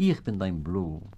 Ich bin dein Blut.